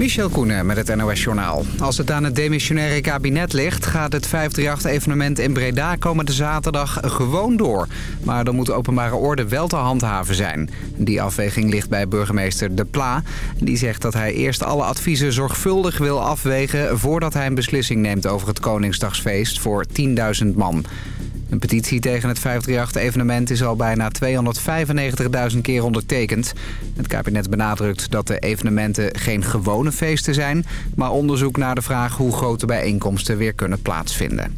Michel Koenen met het NOS-journaal. Als het aan het demissionaire kabinet ligt... gaat het 538-evenement in Breda komende zaterdag gewoon door. Maar dan moet de openbare orde wel te handhaven zijn. Die afweging ligt bij burgemeester De Pla. Die zegt dat hij eerst alle adviezen zorgvuldig wil afwegen... voordat hij een beslissing neemt over het Koningsdagsfeest voor 10.000 man. Een petitie tegen het 538-evenement is al bijna 295.000 keer ondertekend. Het kabinet benadrukt dat de evenementen geen gewone feesten zijn... maar onderzoek naar de vraag hoe grote bijeenkomsten weer kunnen plaatsvinden.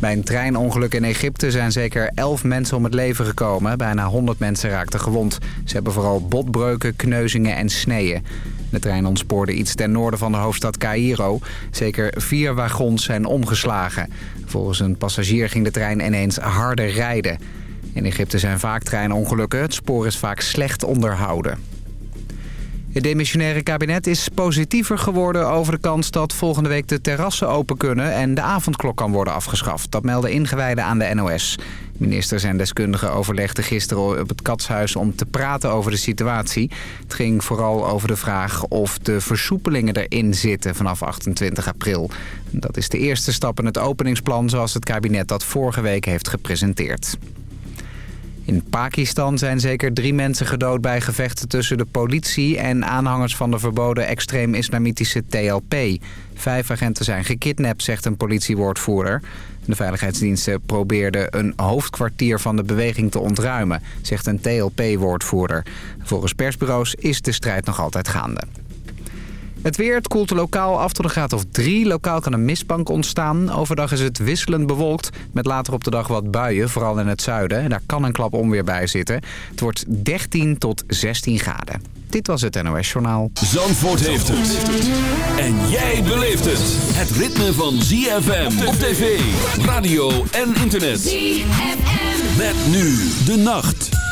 Bij een treinongeluk in Egypte zijn zeker 11 mensen om het leven gekomen. Bijna 100 mensen raakten gewond. Ze hebben vooral botbreuken, kneuzingen en sneeën. De trein ontspoorde iets ten noorden van de hoofdstad Cairo. Zeker vier wagons zijn omgeslagen. Volgens een passagier ging de trein ineens harder rijden. In Egypte zijn vaak treinongelukken. Het spoor is vaak slecht onderhouden. Het demissionaire kabinet is positiever geworden over de kans dat volgende week de terrassen open kunnen en de avondklok kan worden afgeschaft. Dat melden ingewijden aan de NOS. Ministers en deskundigen overlegden gisteren op het Katshuis om te praten over de situatie. Het ging vooral over de vraag of de versoepelingen erin zitten vanaf 28 april. Dat is de eerste stap in het openingsplan zoals het kabinet dat vorige week heeft gepresenteerd. In Pakistan zijn zeker drie mensen gedood bij gevechten tussen de politie en aanhangers van de verboden extreem-islamitische TLP. Vijf agenten zijn gekidnapt, zegt een politiewoordvoerder. De veiligheidsdiensten probeerden een hoofdkwartier van de beweging te ontruimen, zegt een TLP-woordvoerder. Volgens persbureaus is de strijd nog altijd gaande. Het weer, het koelt lokaal af tot een graad of 3. Lokaal kan een mistbank ontstaan. Overdag is het wisselend bewolkt. Met later op de dag wat buien, vooral in het zuiden. En daar kan een klap onweer bij zitten. Het wordt 13 tot 16 graden. Dit was het NOS Journaal. Zandvoort heeft het. En jij beleeft het. Het ritme van ZFM op tv, radio en internet. ZFM. Met nu de nacht.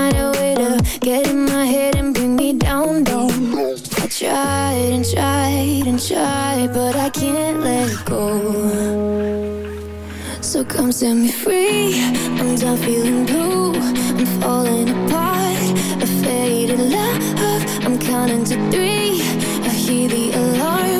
find a way to get in my head and bring me down, down. I tried and tried and tried, but I can't let go. So come set me free. I'm done feeling blue. I'm falling apart. A faded love. I'm counting to three. I hear the alarm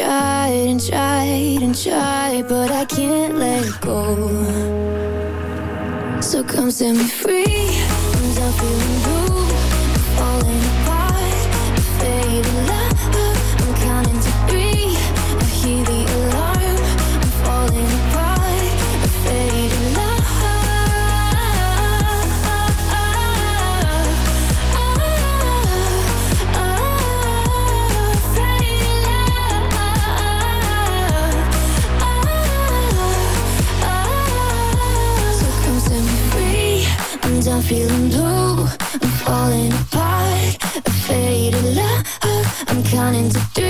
tried and tried and tried, but I can't let go. So come set me free, I'm feeling. feeling blue, I'm falling apart, afraid of love, I'm counting to three.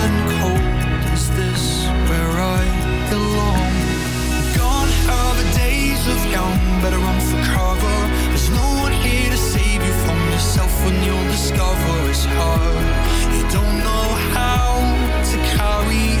discover it's hard You don't know how to carry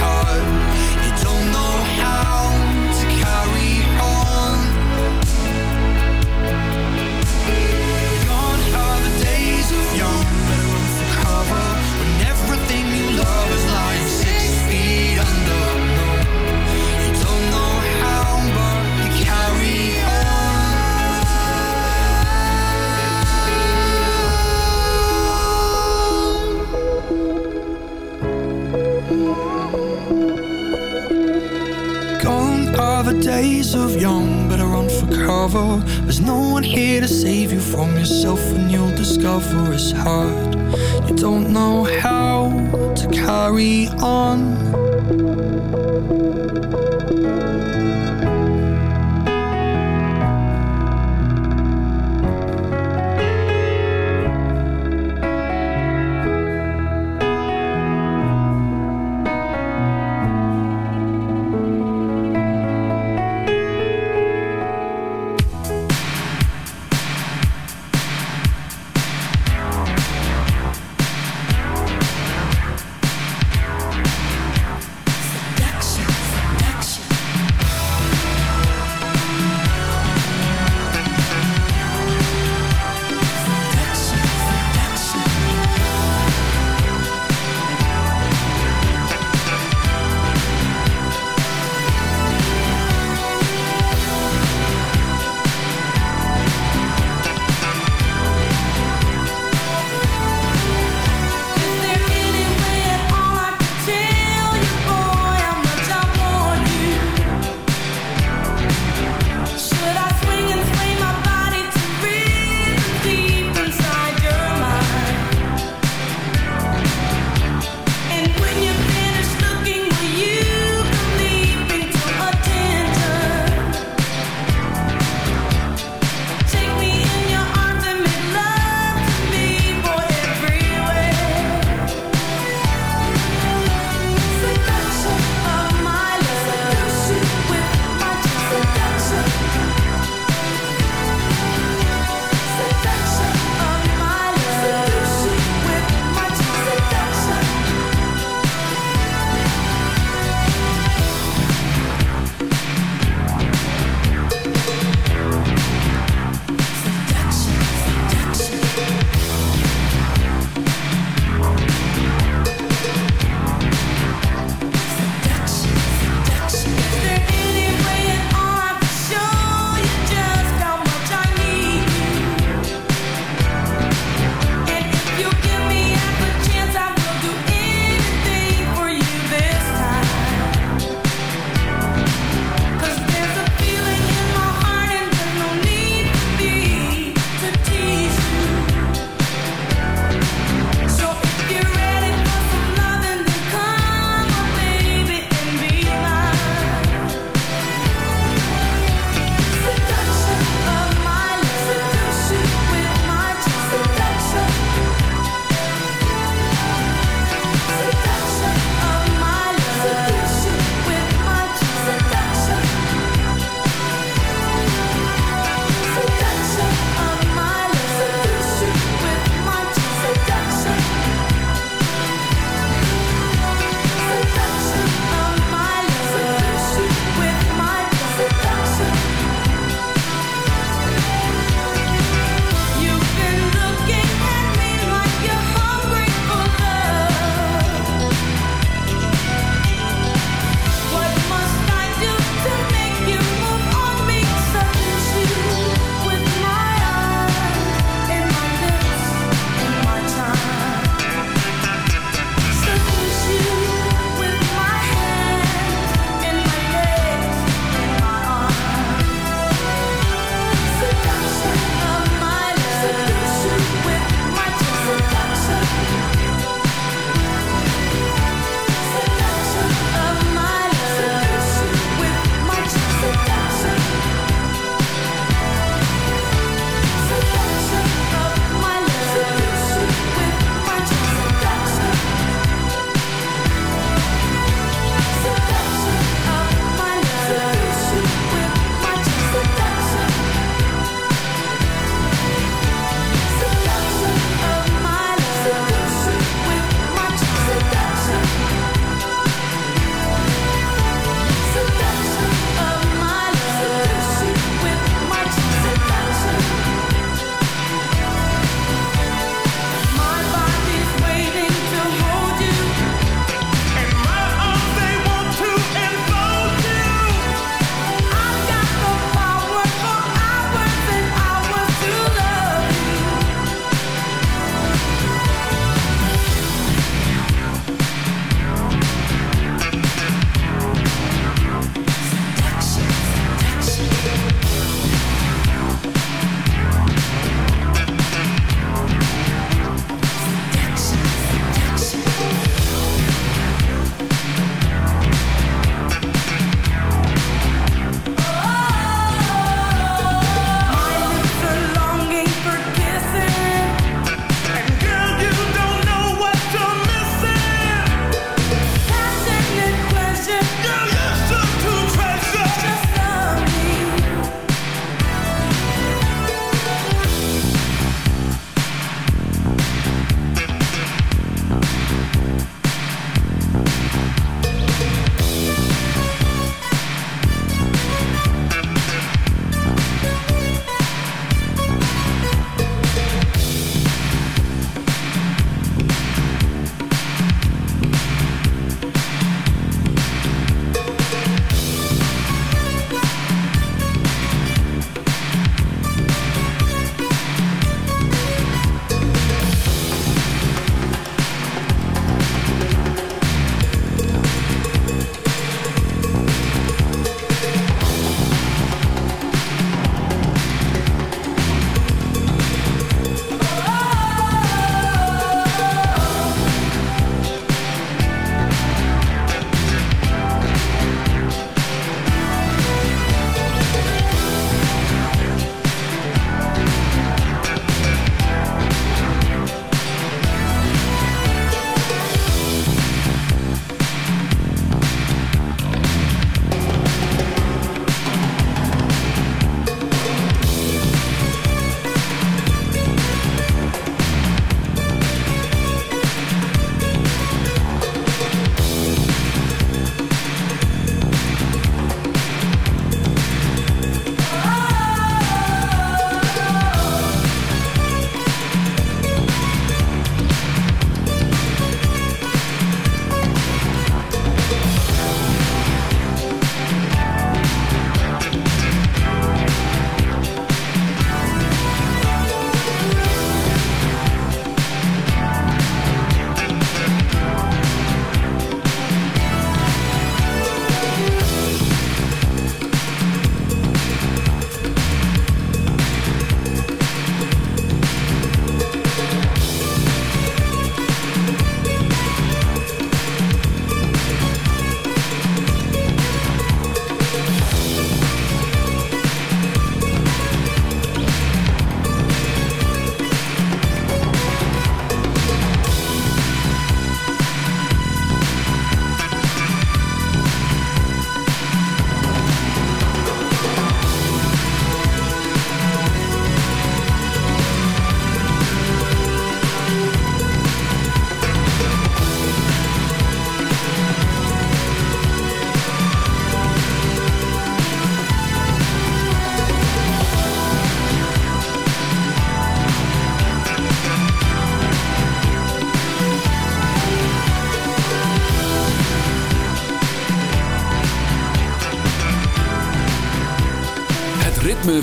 heart. You don't know how. Cover There's no one here to save you from yourself And you'll discover it's hard. You don't know how to carry on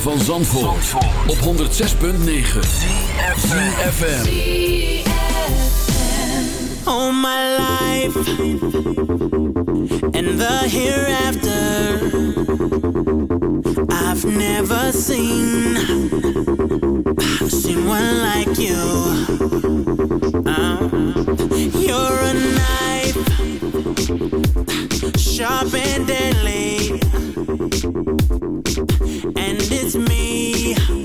van Zandvoort, op 106.9 CFFM All my life. And the hereafter. I've never seen Someone like you. Uh, You're a knife. Sharp and deadly. it's me.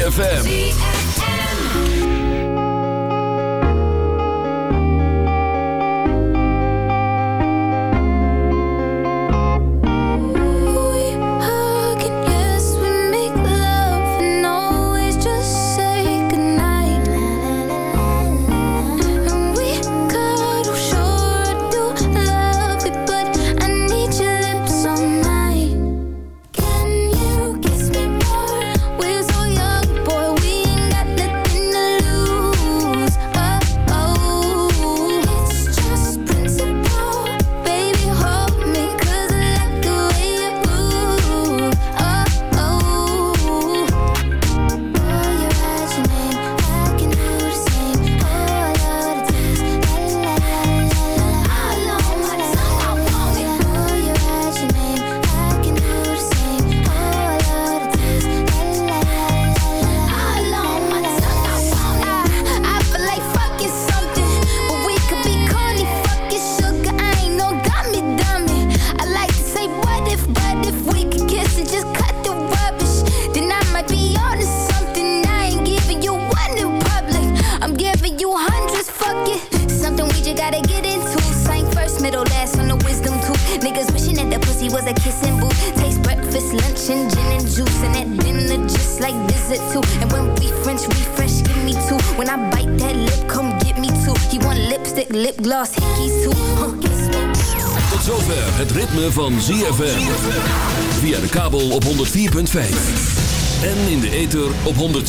ZFM.